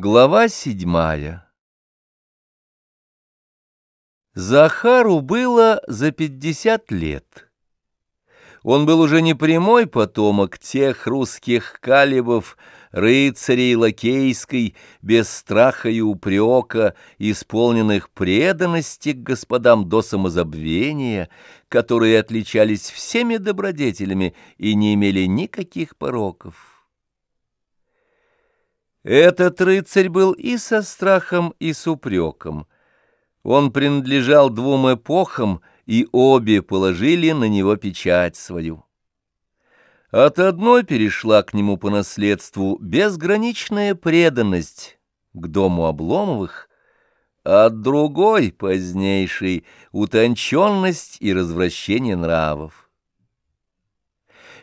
Глава седьмая Захару было за пятьдесят лет. Он был уже не прямой потомок тех русских калибов, рыцарей лакейской, без страха и упрека, исполненных преданности к господам до самозабвения, которые отличались всеми добродетелями и не имели никаких пороков. Этот рыцарь был и со страхом, и с упреком. Он принадлежал двум эпохам, и обе положили на него печать свою. От одной перешла к нему по наследству безграничная преданность к дому Обломовых, а от другой, позднейшей, утонченность и развращение нравов.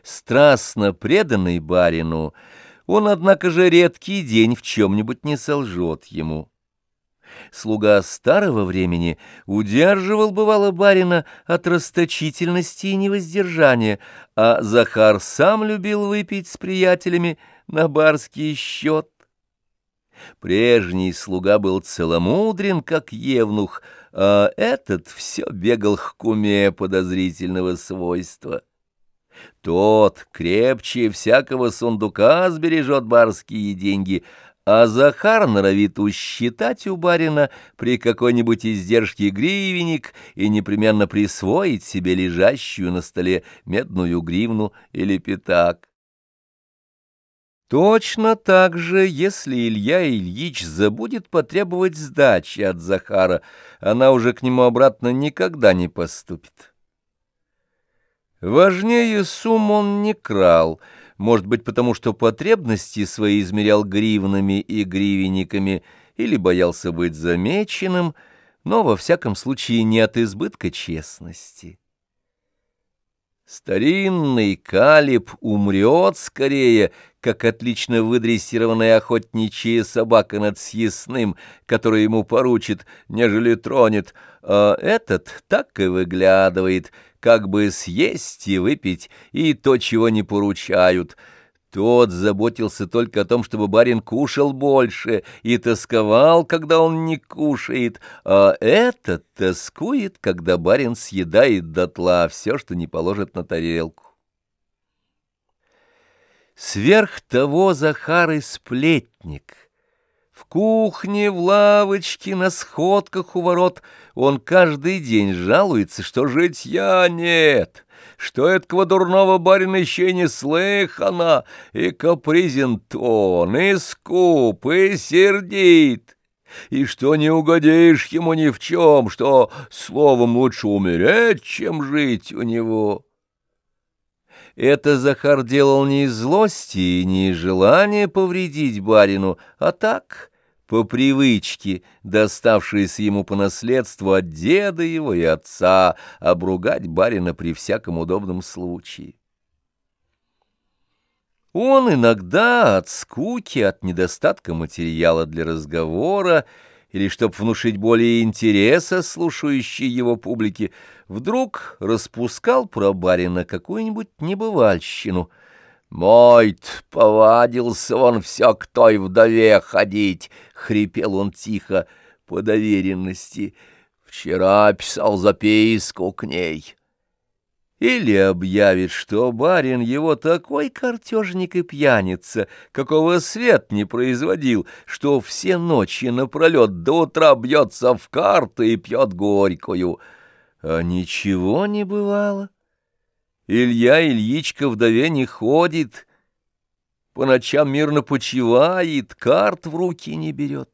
Страстно преданный барину — он, однако же, редкий день в чем-нибудь не солжет ему. Слуга старого времени удерживал, бывало, барина от расточительности и невоздержания, а Захар сам любил выпить с приятелями на барский счет. Прежний слуга был целомудрен, как евнух, а этот все бегал к куме подозрительного свойства. Тот крепче всякого сундука сбережет барские деньги, а Захар норовит усчитать у барина при какой-нибудь издержке гривенник и непременно присвоить себе лежащую на столе медную гривну или пятак. Точно так же, если Илья Ильич забудет потребовать сдачи от Захара, она уже к нему обратно никогда не поступит. Важнее сумм он не крал, может быть, потому что потребности свои измерял гривнами и гривенниками или боялся быть замеченным, но, во всяком случае, не от избытка честности. Старинный калиб умрет скорее, как отлично выдрессированная охотничья собака над съестным, который ему поручит, нежели тронет, а этот так и выглядывает — как бы съесть и выпить, и то, чего не поручают. Тот заботился только о том, чтобы барин кушал больше, и тосковал, когда он не кушает, а этот тоскует, когда барин съедает дотла все, что не положит на тарелку. Сверх того Захар и сплетник — в кухне, в лавочке, на сходках у ворот. Он каждый день жалуется, что житья нет, что этого дурного барина еще не слыхано, и капризен тон, и скуп, и сердит, и что не угодишь ему ни в чем, что, словом, лучше умереть, чем жить у него». Это Захар делал не из злости и не из желания повредить барину, а так, по привычке, доставшейся ему по наследству от деда его и отца, обругать барина при всяком удобном случае. Он иногда от скуки, от недостатка материала для разговора, или чтоб внушить более интереса слушающей его публике, вдруг распускал про барина какую-нибудь небывальщину. «Мой-т, повадился он все к той вдове ходить!» — хрипел он тихо по доверенности. «Вчера писал записку к ней». Или объявит, что барин его такой картежник и пьяница, какого свет не производил, что все ночи напролет до утра бьется в карты и пьет горькую. А ничего не бывало. Илья Ильичка вдове не ходит, по ночам мирно почивает, карт в руки не берет.